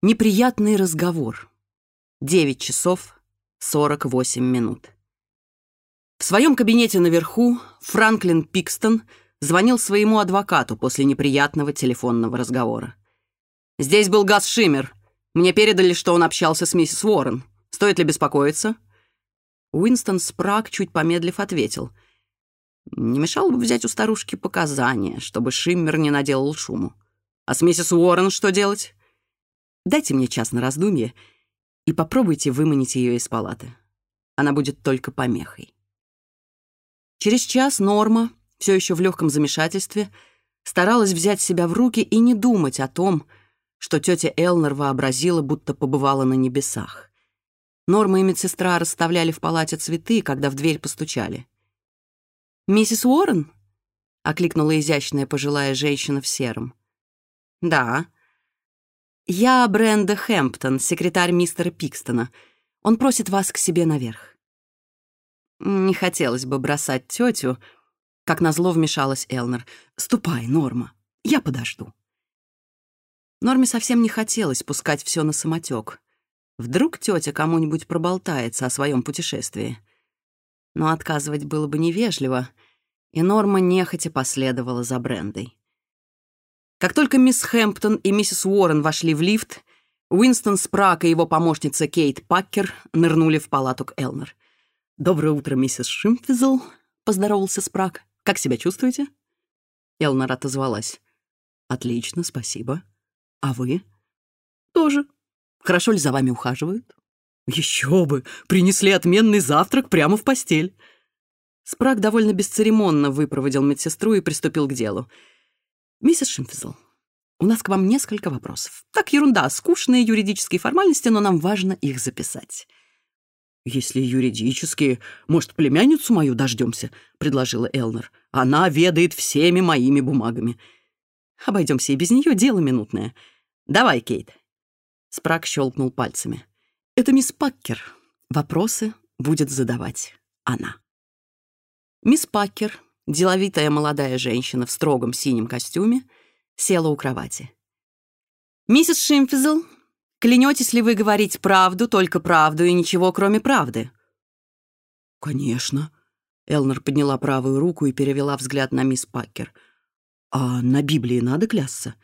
Неприятный разговор. 9 часов 48 минут. В своем кабинете наверху Франклин Пикстон звонил своему адвокату после неприятного телефонного разговора. «Здесь был Газ Шиммер. Мне передали, что он общался с миссис Уоррен. Стоит ли беспокоиться?» Уинстон Спрак чуть помедлив, ответил. «Не мешало бы взять у старушки показания, чтобы Шиммер не наделал шуму. А с миссис Уоррен что делать?» Дайте мне час на раздумье и попробуйте выманить ее из палаты. Она будет только помехой». Через час Норма, все еще в легком замешательстве, старалась взять себя в руки и не думать о том, что тетя Элнер вообразила, будто побывала на небесах. Норма и медсестра расставляли в палате цветы, когда в дверь постучали. «Миссис Уоррен?» — окликнула изящная пожилая женщина в сером. «Да». «Я Бренда Хэмптон, секретарь мистера Пикстона. Он просит вас к себе наверх». Не хотелось бы бросать тетю. Как назло вмешалась Элнер. «Ступай, Норма, я подожду». Норме совсем не хотелось пускать все на самотек. Вдруг тетя кому-нибудь проболтается о своем путешествии. Но отказывать было бы невежливо, и Норма нехотя последовала за Брендой. Как только мисс Хэмптон и миссис Уоррен вошли в лифт, Уинстон Спрак и его помощница Кейт Паккер нырнули в палату к Элнер. «Доброе утро, миссис Шимфизл», — поздоровался Спрак. «Как себя чувствуете?» Элнер отозвалась. «Отлично, спасибо. А вы?» «Тоже. Хорошо ли за вами ухаживают?» «Еще бы! Принесли отменный завтрак прямо в постель!» Спрак довольно бесцеремонно выпроводил медсестру и приступил к делу. «Миссис Шимфизл, у нас к вам несколько вопросов. Так, ерунда, скучные юридические формальности, но нам важно их записать. «Если юридически, может, племянницу мою дождемся?» — предложила Элнер. «Она ведает всеми моими бумагами. Обойдемся и без нее, дело минутное. Давай, Кейт». Спрак щелкнул пальцами. «Это мисс Паккер. Вопросы будет задавать она». Мисс Паккер, деловитая молодая женщина в строгом синем костюме, села у кровати. «Миссис Шимфизл, Клянетесь ли вы говорить правду, только правду и ничего, кроме правды?» «Конечно». Элнер подняла правую руку и перевела взгляд на мисс Пакер. «А на Библии надо клясться?»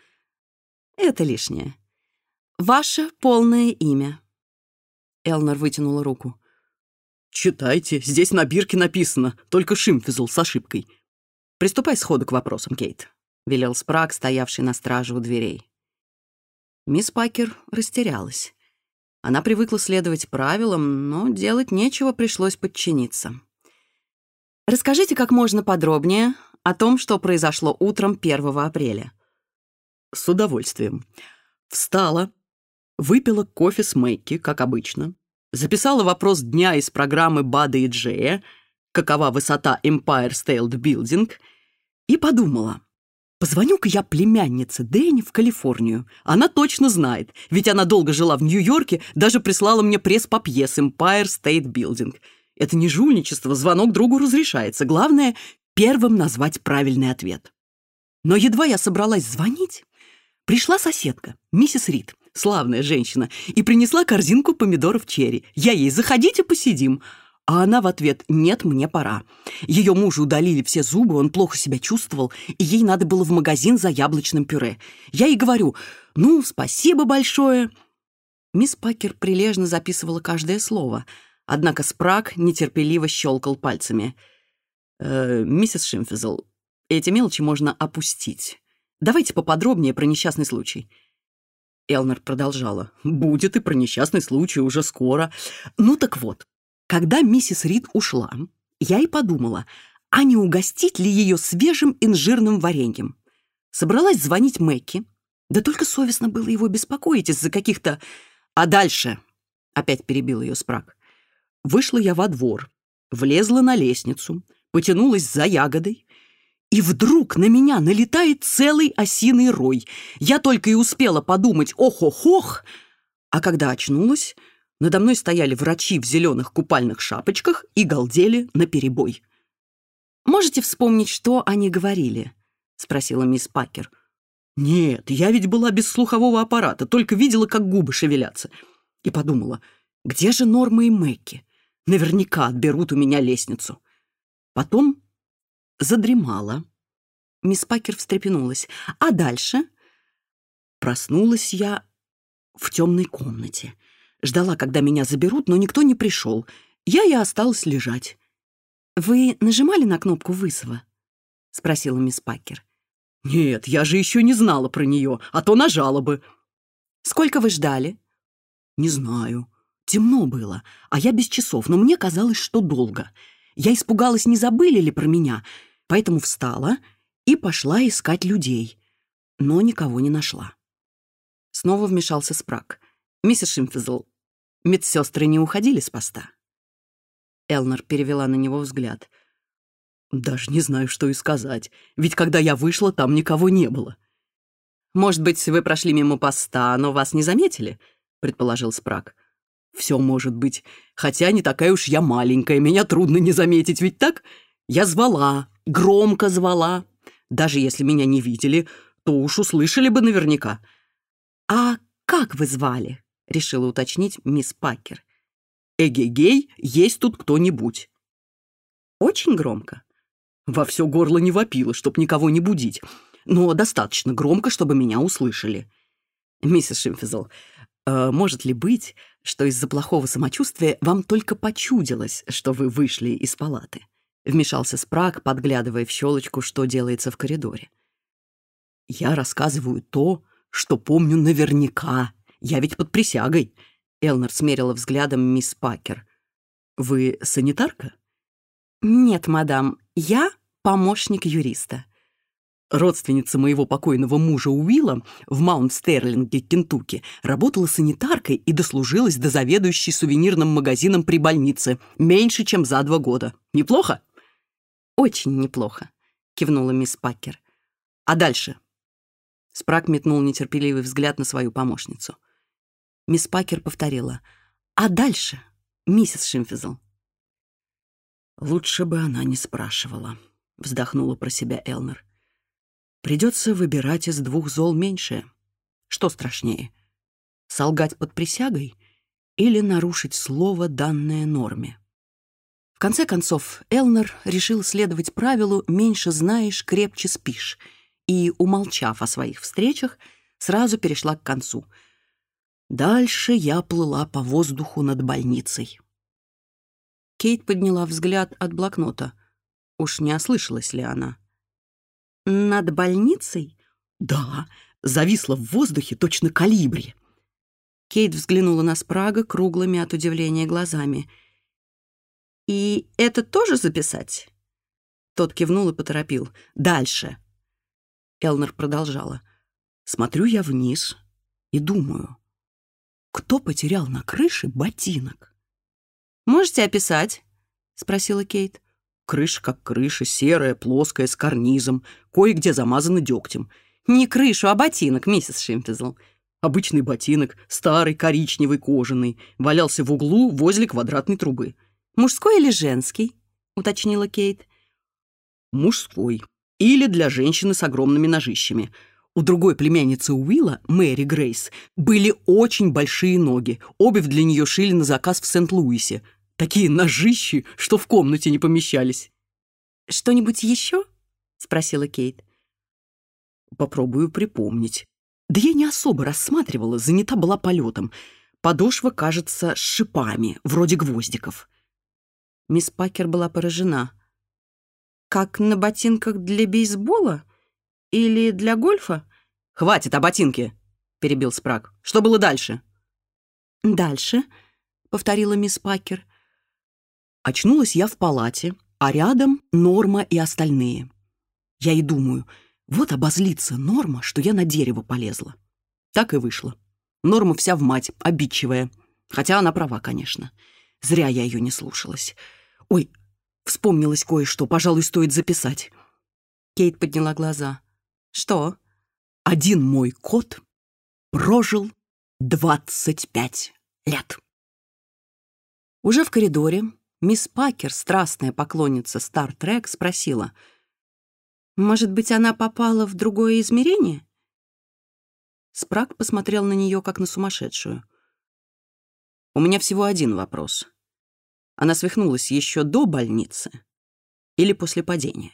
«Это лишнее. Ваше полное имя». Элнер вытянула руку. «Читайте, здесь на бирке написано, только Шимфизл с ошибкой. Приступай сходу к вопросам, Кейт», — велел Спраг, стоявший на страже у дверей. Мисс Пакер растерялась. Она привыкла следовать правилам, но делать нечего, пришлось подчиниться. «Расскажите как можно подробнее о том, что произошло утром 1 апреля». «С удовольствием. Встала, выпила кофе с Мэйки, как обычно, записала вопрос дня из программы Бада и Джея «Какова высота Empire State Building» и подумала, позвоню-ка я племяннице Дэнни в Калифорнию. Она точно знает, ведь она долго жила в Нью-Йорке, даже прислала мне пресс-папье с Empire State Building. Это не жульничество, звонок другу разрешается. Главное — первым назвать правильный ответ. Но едва я собралась звонить, пришла соседка, миссис Рид — славная женщина, и принесла корзинку помидоров черри. Я ей «Заходите, посидим». А она в ответ «Нет, мне пора». Ее мужу удалили все зубы, он плохо себя чувствовал, и ей надо было в магазин за яблочным пюре. Я ей говорю «Ну, спасибо большое». Мисс Пакер прилежно записывала каждое слово, однако Спраг нетерпеливо щелкал пальцами. «Э, «Миссис Шимфизл, эти мелочи можно опустить. Давайте поподробнее про несчастный случай». Элнер продолжала. «Будет и про несчастный случай уже скоро. Ну так вот, когда миссис Рид ушла, я и подумала, а не угостить ли ее свежим инжирным вареньем? Собралась звонить Мэкки, да только совестно было его беспокоить из-за каких-то... А дальше?» Опять перебил ее Спрак. «Вышла я во двор, влезла на лестницу, потянулась за ягодой, и вдруг на меня налетает целый осиный рой. Я только и успела подумать «ох-ох-ох», а когда очнулась, надо мной стояли врачи в зеленых купальных шапочках и галдели наперебой. «Можете вспомнить, что они говорили?» — спросила мисс Пакер. «Нет, я ведь была без слухового аппарата, только видела, как губы шевелятся. И подумала, где же Норма и Мэкки? Наверняка отберут у меня лестницу». Потом задремала. Мисс Пакер встрепенулась. А дальше? Проснулась я в темной комнате. Ждала, когда меня заберут, но никто не пришел. Я и осталась лежать. «Вы нажимали на кнопку вызова?» — спросила мисс Пакер. «Нет, я же еще не знала про нее, а то нажала бы». «Сколько вы ждали?» «Не знаю. Темно было, а я без часов, но мне казалось, что долго. Я испугалась, не забыли ли про меня, поэтому встала и пошла искать людей, но никого не нашла». Снова вмешался Спраг. «Миссис Шимфизл, медсестры не уходили с поста?» Элнер перевела на него взгляд — даже не знаю, что и сказать, ведь когда я вышла, там все может быть. Хотя не такая уж я маленькая, меня трудно не заметить, ведь так? Я звала, громко звала. Даже если меня не видели, то уж услышали бы наверняка. «А как вы звали?» — решила уточнить мисс Пакер. эге «Эгегей, есть тут кто-нибудь». «Очень громко?» Во все горло не вопило, чтоб никого не будить, но достаточно громко, чтобы меня услышали. «Миссис Шимфизл, э, может ли быть, что из-за плохого самочувствия вам только почудилось, что вы вышли из палаты? Вмешался Спраг, подглядывая в щелочку, что делается в коридоре. Я рассказываю то, что помню наверняка. Я ведь под присягой. Элнер смерила взглядом мисс Пакер. Вы санитарка? «Нет, мадам, я помощник юриста». родственница моего покойного мужа Уилла в Маунт-Стерлинге, Кентукки, работала санитаркой и дослужилась до заведующей сувенирным магазином при больнице меньше, чем за два года. Неплохо? Очень неплохо, кивнула мисс Пакер. А дальше? Спрак метнул нетерпеливый взгляд на свою помощницу. Мисс Пакер повторила. А дальше, миссис Шимфизл? Лучше бы она не спрашивала, вздохнула про себя Элнер придется выбирать из двух зол меньшее. Что страшнее? Солгать под присягой или нарушить слово, данное норме? В конце концов, Элнер решил следовать правилу «меньше знаешь, крепче спишь» и, умолчав о своих встречах, сразу перешла к концу. Дальше я плыла по воздуху над больницей. Кейт подняла взгляд от блокнота. Уж не ослышалась ли она? «Над больницей?» «Да, зависла в воздухе точно калибри». Кейт взглянула на Спрага круглыми от удивления глазами. «И это тоже записать?» Тот кивнул и поторопил. «Дальше». Элнер продолжала. «Смотрю я вниз и думаю, кто потерял на крыше ботинок?» «Можете описать?» — спросила Кейт. Крыша как крыша, серая, плоская, с карнизом, кое-где замазана дегтем. Не крышу, а ботинок, миссис Шимпезл. Обычный ботинок, старый, коричневый, кожаный, валялся в углу возле квадратной трубы. «Мужской или женский?» — уточнила Кейт. «Мужской. Или для женщины с огромными ножищами. У другой племянницы Уилла, Мэри Грейс, были очень большие ноги. Обувь для нее шили на заказ в Сент-Луисе. Такие ножищи, что в комнате не помещались. «Что-нибудь еще?» — спросила Кейт. «Попробую припомнить. Да я не особо рассматривала, занята была полетом. Подошва, кажется, шипами, вроде гвоздиков». Мисс Пакер была поражена. «Как на ботинках для бейсбола? Или для гольфа?» «Хватит о ботинке!» — перебил Спрак. «Что было дальше?» «Дальше», — повторила мисс Пакер, — Очнулась я в палате, а рядом Норма и остальные. Я и думаю, вот обозлится Норма, что я на дерево полезла. Так и вышло. Норма вся в мать, обидчивая. Хотя она права, конечно. Зря я ее не слушалась. Ой, вспомнилось кое-что, пожалуй, стоит записать. Кейт подняла глаза. Что? Один мой кот прожил 25 лет. Уже в коридоре Мисс Пакер, страстная поклонница Стар-Трек, спросила, «Может быть, она попала в другое измерение? Спраг посмотрел на нее, как на сумасшедшую. «У меня всего один вопрос. Она свихнулась еще до больницы или после падения?»